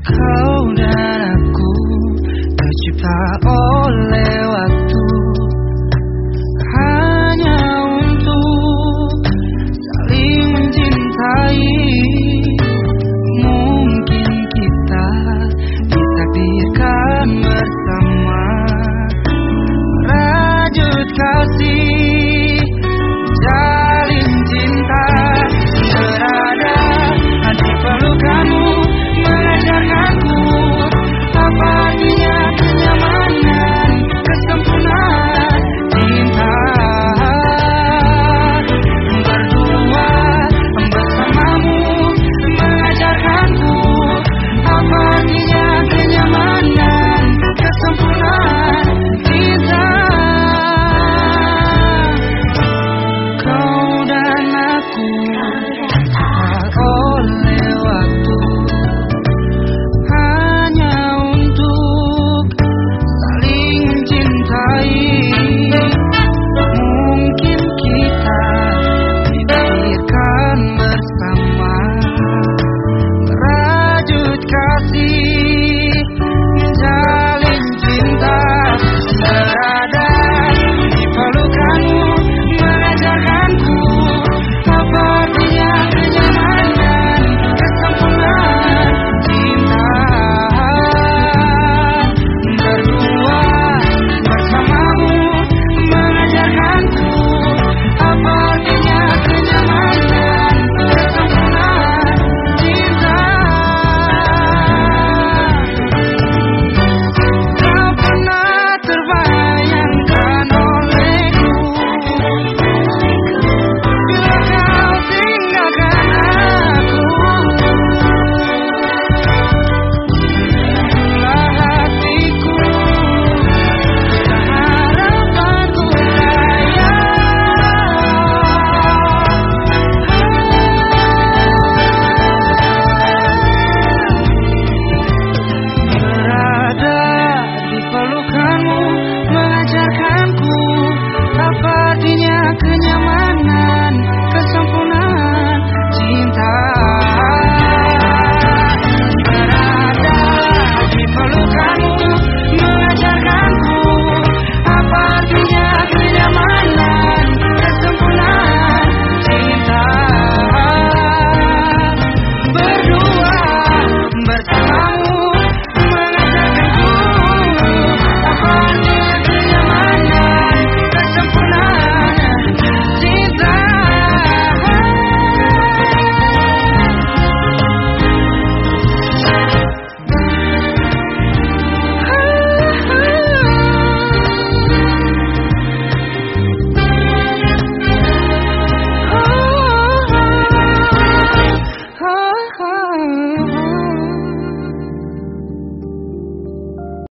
kau dan aku tercipta oleh waktu. Hanya untuk saling mencintai. Mungkin kita ditakdirkan bersama. Rajut kasih